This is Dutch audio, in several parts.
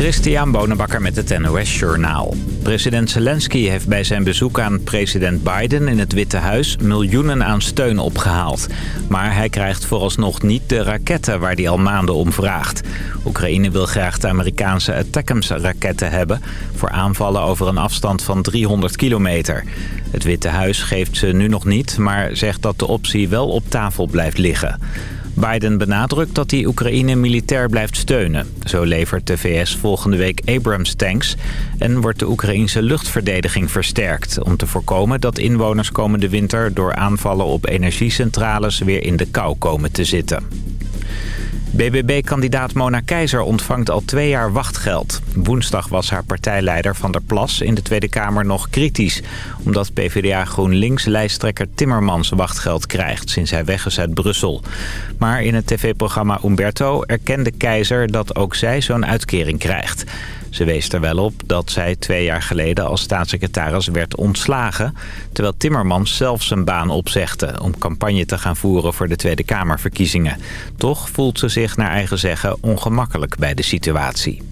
Christian Bonenbakker met het NOS Journaal. President Zelensky heeft bij zijn bezoek aan president Biden in het Witte Huis miljoenen aan steun opgehaald. Maar hij krijgt vooralsnog niet de raketten waar hij al maanden om vraagt. Oekraïne wil graag de Amerikaanse Attackams-raketten hebben... voor aanvallen over een afstand van 300 kilometer. Het Witte Huis geeft ze nu nog niet, maar zegt dat de optie wel op tafel blijft liggen. Biden benadrukt dat hij Oekraïne militair blijft steunen. Zo levert de VS volgende week Abrams-tanks... en wordt de Oekraïnse luchtverdediging versterkt... om te voorkomen dat inwoners komende winter... door aanvallen op energiecentrales weer in de kou komen te zitten. BBB-kandidaat Mona Keizer ontvangt al twee jaar wachtgeld. Woensdag was haar partijleider Van der Plas in de Tweede Kamer nog kritisch... omdat PvdA GroenLinks-lijsttrekker Timmermans wachtgeld krijgt... sinds hij weg is uit Brussel. Maar in het tv-programma Umberto erkende Keizer dat ook zij zo'n uitkering krijgt... Ze wees er wel op dat zij twee jaar geleden als staatssecretaris werd ontslagen... terwijl Timmermans zelf zijn baan opzegde om campagne te gaan voeren voor de Tweede Kamerverkiezingen. Toch voelt ze zich naar eigen zeggen ongemakkelijk bij de situatie.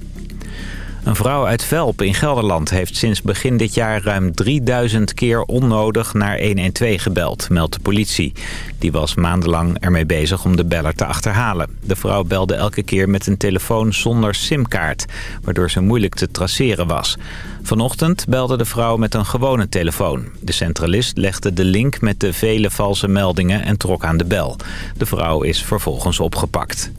Een vrouw uit Velp in Gelderland heeft sinds begin dit jaar ruim 3000 keer onnodig naar 112 gebeld, meldt de politie. Die was maandenlang ermee bezig om de beller te achterhalen. De vrouw belde elke keer met een telefoon zonder simkaart, waardoor ze moeilijk te traceren was. Vanochtend belde de vrouw met een gewone telefoon. De centralist legde de link met de vele valse meldingen en trok aan de bel. De vrouw is vervolgens opgepakt.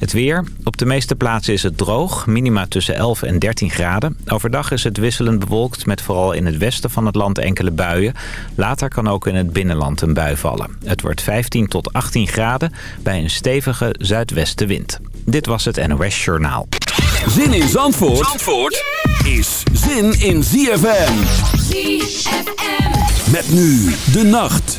Het weer. Op de meeste plaatsen is het droog. Minima tussen 11 en 13 graden. Overdag is het wisselend bewolkt met vooral in het westen van het land enkele buien. Later kan ook in het binnenland een bui vallen. Het wordt 15 tot 18 graden bij een stevige zuidwestenwind. Dit was het NOS Journaal. Zin in Zandvoort, Zandvoort is zin in ZFM. ZFM. Met nu de nacht.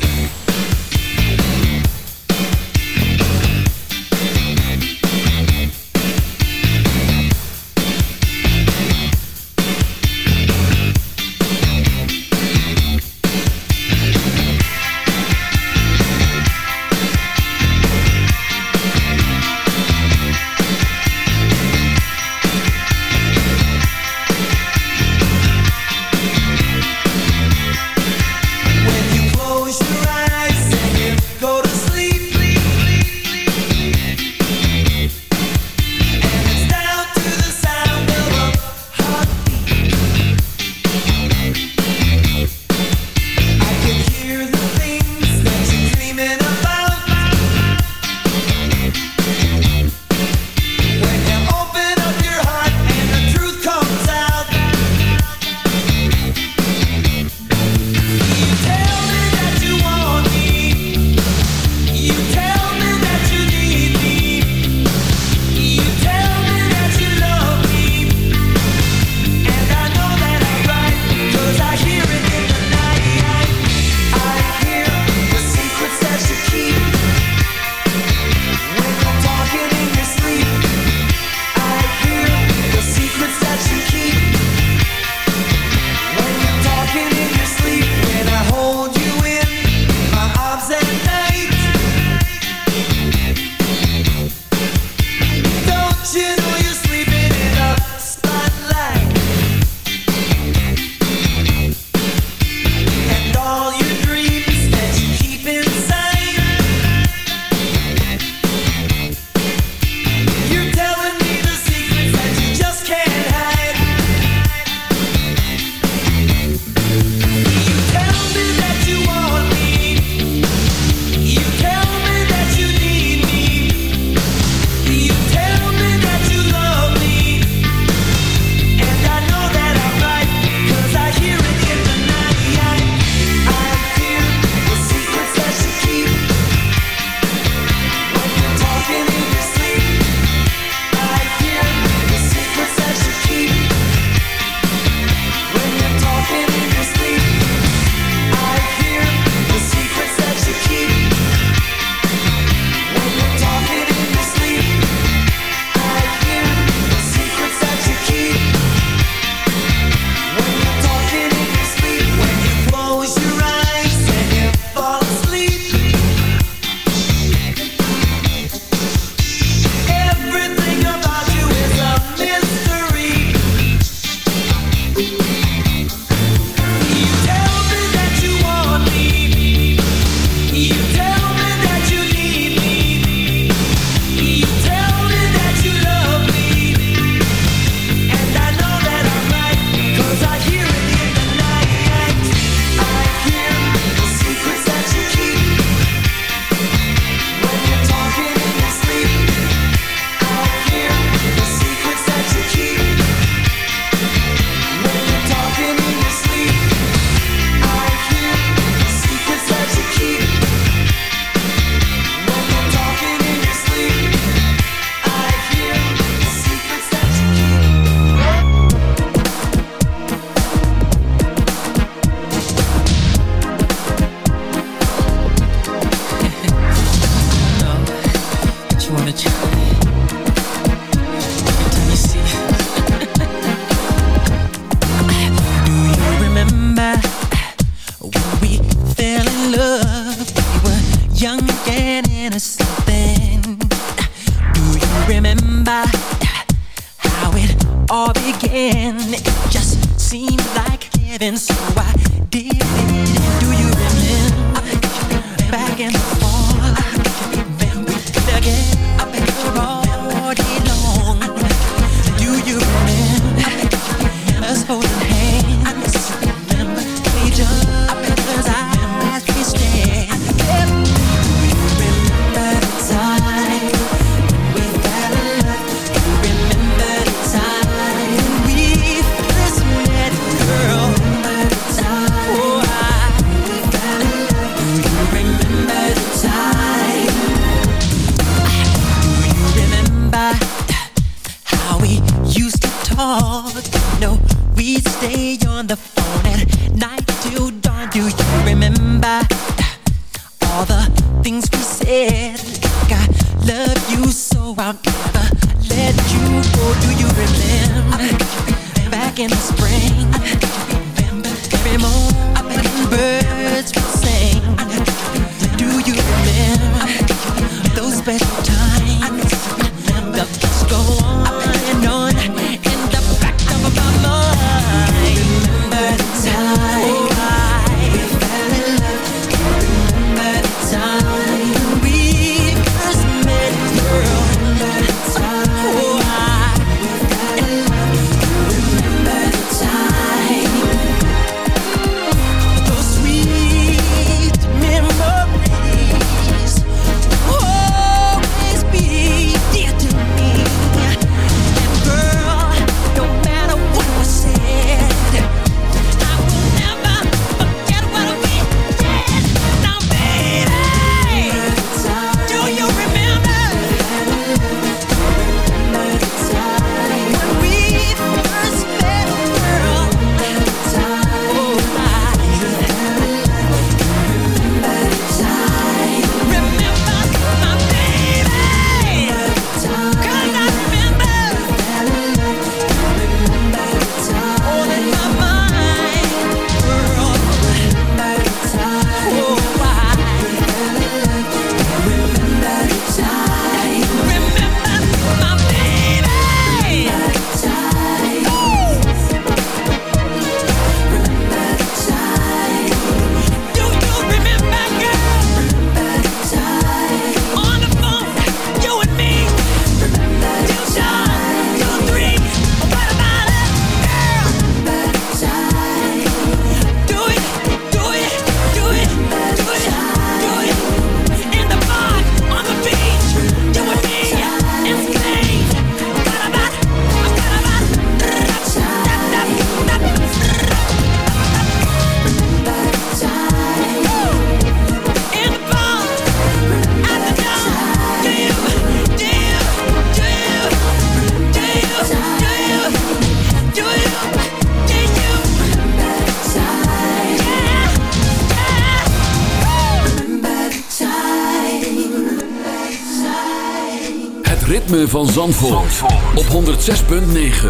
Van Zandvoort, op 106.9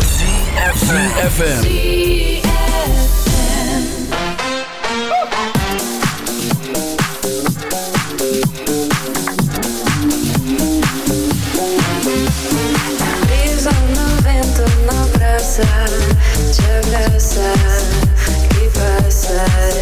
CFFM Brisa no vento na praça Te abraçar e passarei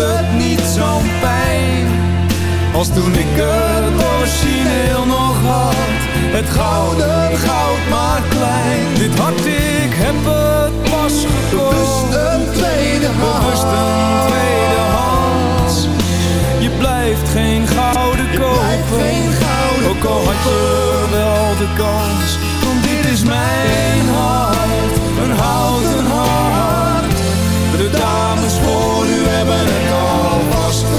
Het niet zo'n pijn. Als toen ik het origineel nog had, het gouden goud maar klein. Dit hart, ik heb het pas gekocht. Bewust een tweede hand. Bewust een tweede hand. Je blijft geen gouden kopen. Ook al had je wel de kans. Want dit is mijn hart,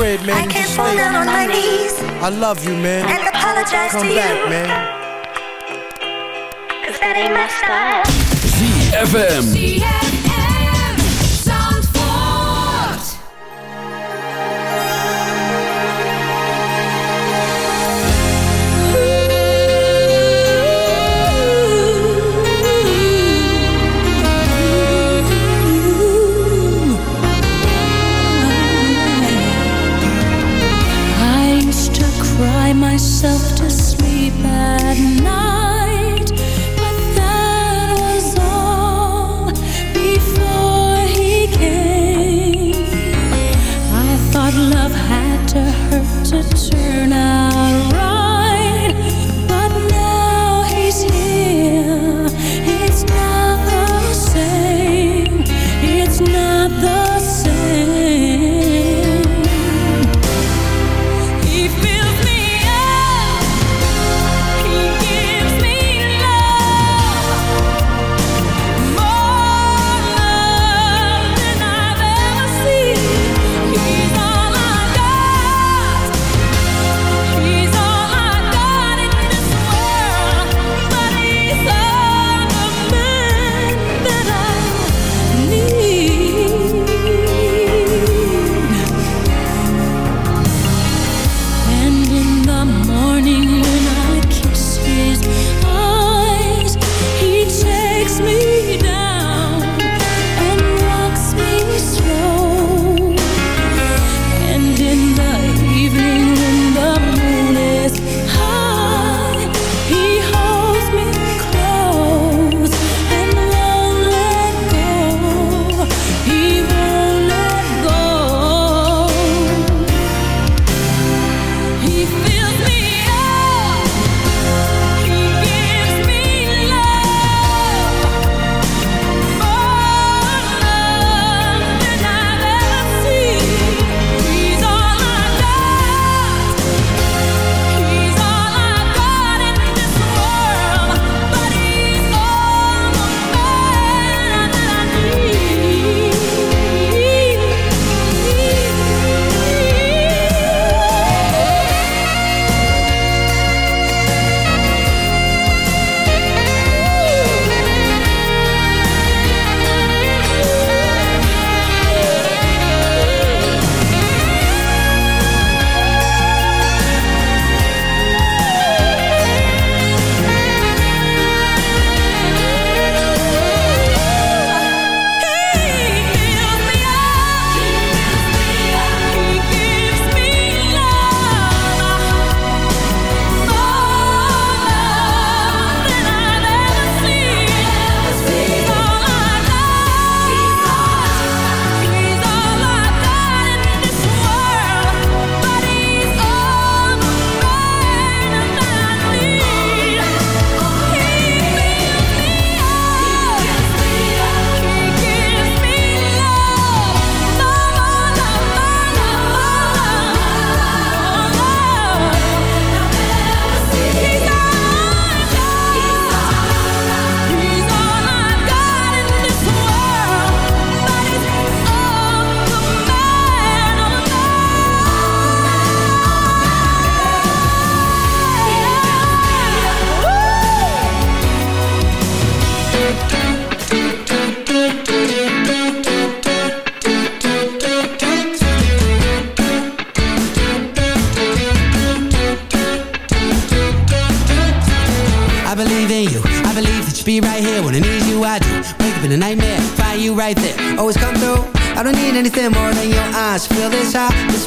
crib, man. I can't fall down on my knees. I love you, man. And apologize Come to back, man. Cause that ain't my style. ZFM.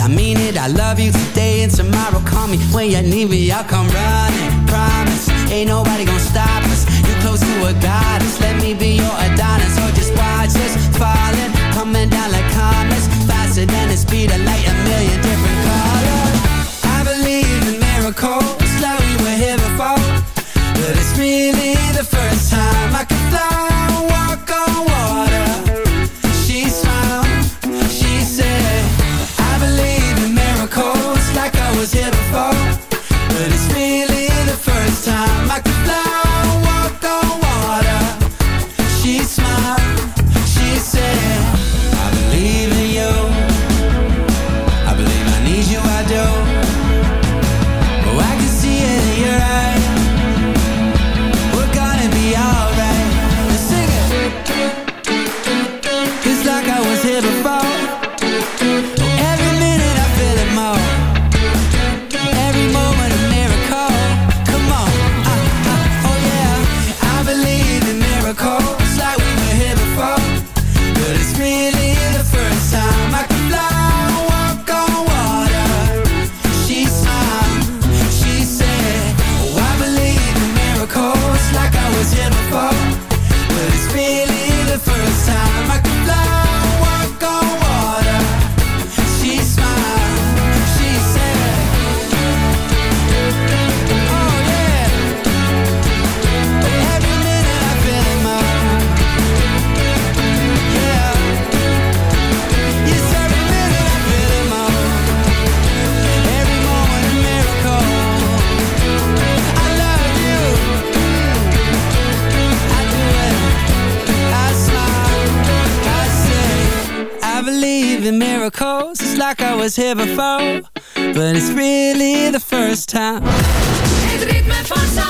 I mean it, I love you today and tomorrow. Call me when you need me, I'll come running. Promise, ain't nobody gonna stop us. You're close to a goddess, let me be your was here before, but it's really the first time. Het ritme van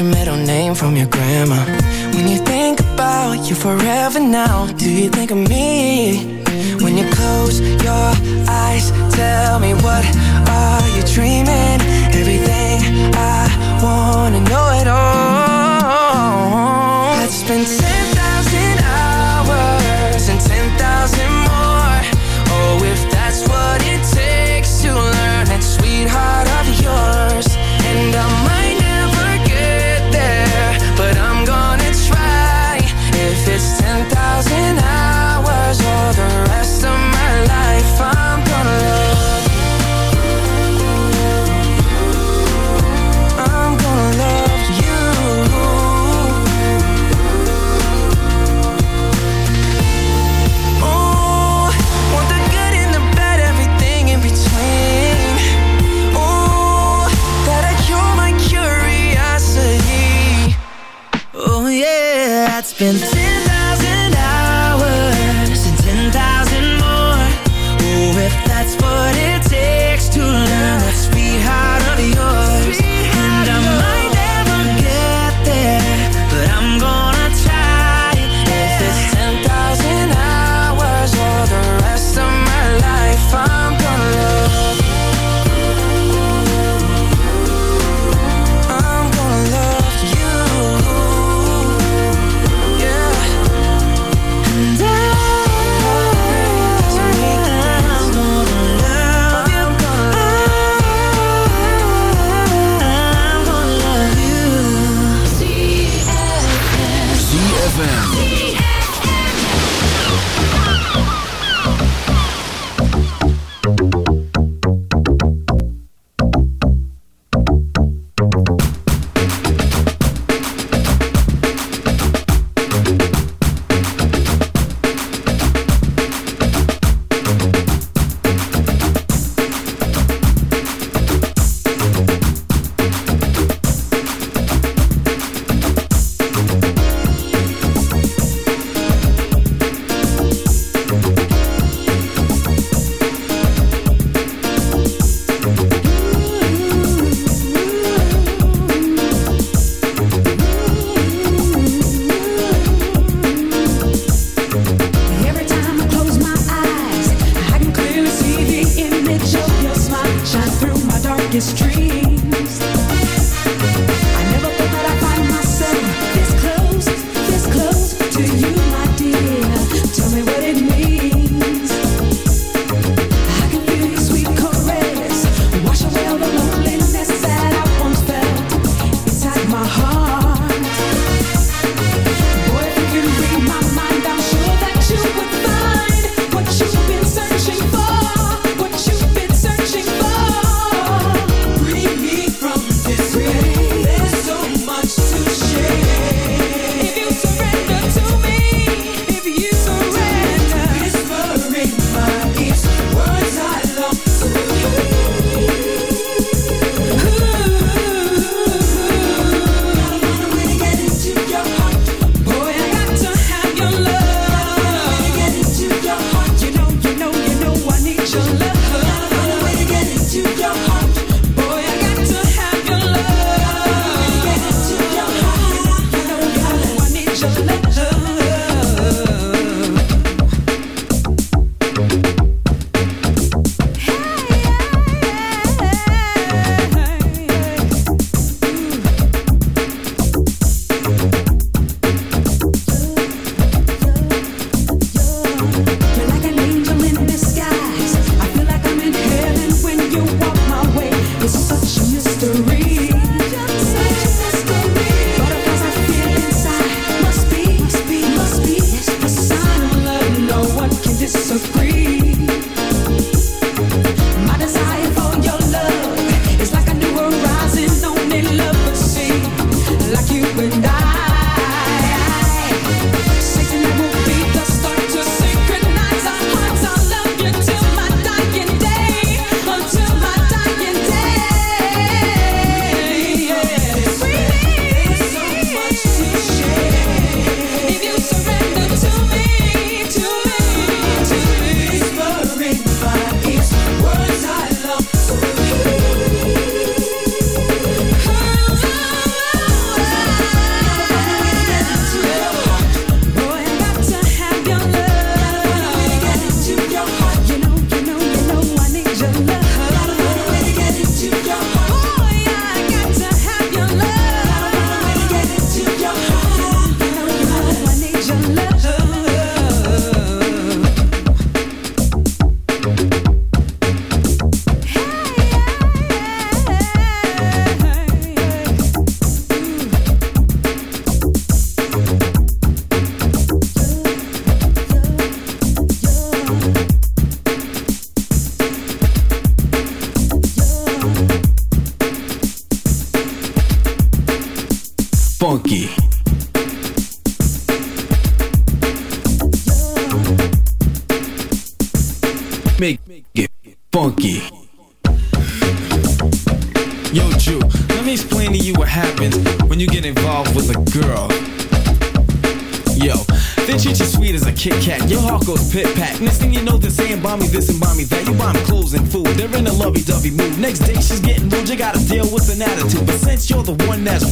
your middle name from your grandma. When you think about you forever now Do you think of me?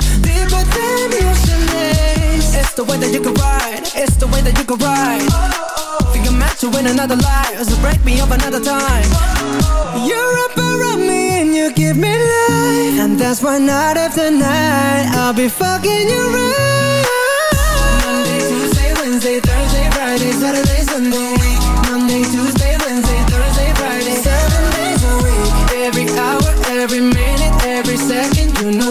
is. Deeper than the ocean is. It's the way that you can ride. It's the way that you can ride. Oh. Think I'm meant to win another life. So break me up another time. Oh. You're up around me and you give me life. And that's why night after night I'll be fucking you right. Monday, Tuesday, Wednesday, Thursday, Friday, Saturday, Sunday. Monday, Tuesday, Wednesday, Thursday, Friday. Seven days a week. Every hour, every minute, every second. You know,